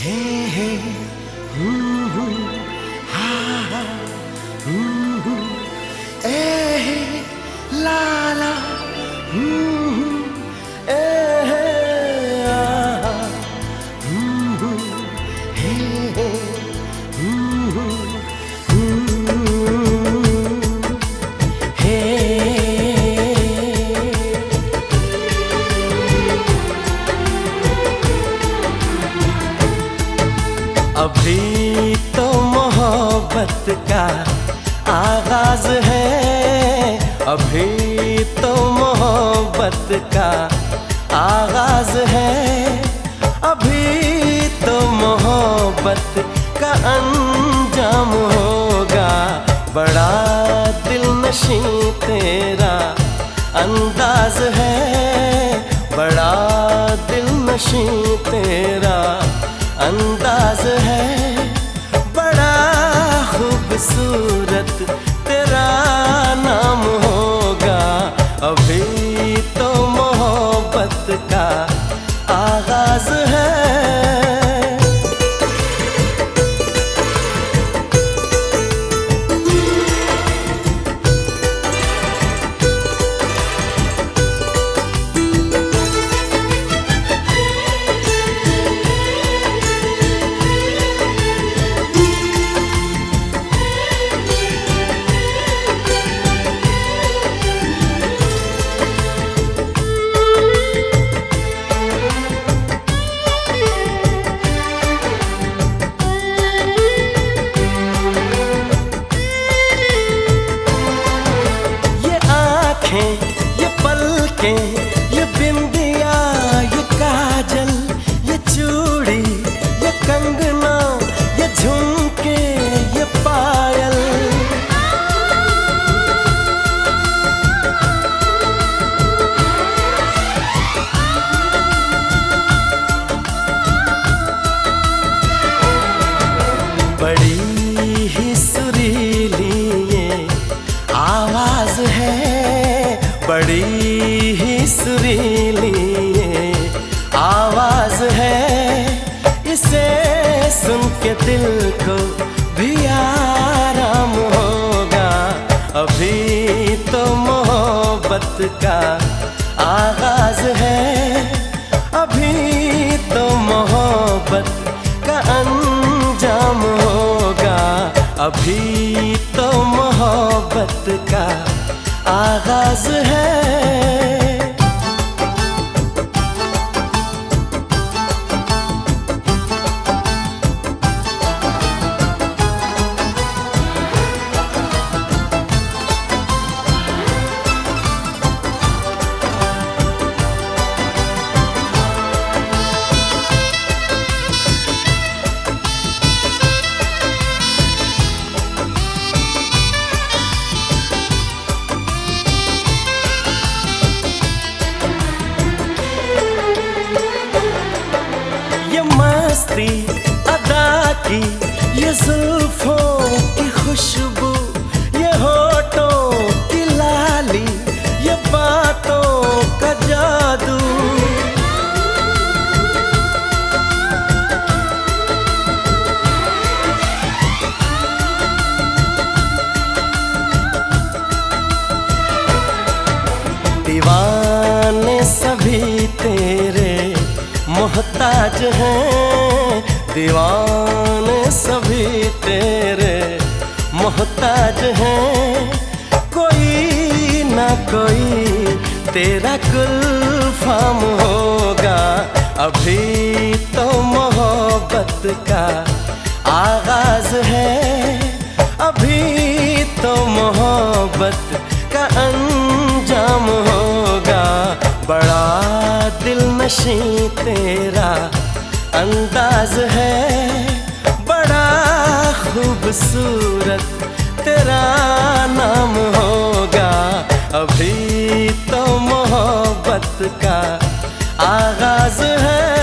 हे हे हू हू हा हा हू अभी तो मोहब्बत का आगाज़ है। अभी तो मोहब्बत का आगाज़ है। अभी तो मोहब्बत का अंजाम होगा। बड़ा दिल नशी तेरा अंदाज है। बड़ा दिल नशी तेरा अंदाज है। बड़ा खूबसूरत तेरा नाम होगा। अभी 嘿。सुरीली आवाज़ है। इसे सुन के दिल को भी आराम होगा। अभी तो मोहब्बत का आगाज़ है। अभी तो मोहब्बत का अंजाम होगा। अभी तो मोहब्बत का आगाज़ है। मस्ती अदा की। ये जुल्फों की खुशबू, ये होठों की लाली, ये बातों का जादू। दीवाने सभी तेरे मोहताज हैं। दीवाने सभी तेरे मोहताज हैं। कोई ना कोई तेरा कुल फाम होगा। अभी तो मोहब्बत का आगाज़ है। अभी तो मोहब्बत का अंजाम होगा। बड़ा दिल नशी तेरा अंदाज है बड़ा खूबसूरत तेरा नाम होगा। अभी तो मोहब्बत का आगाज़ है।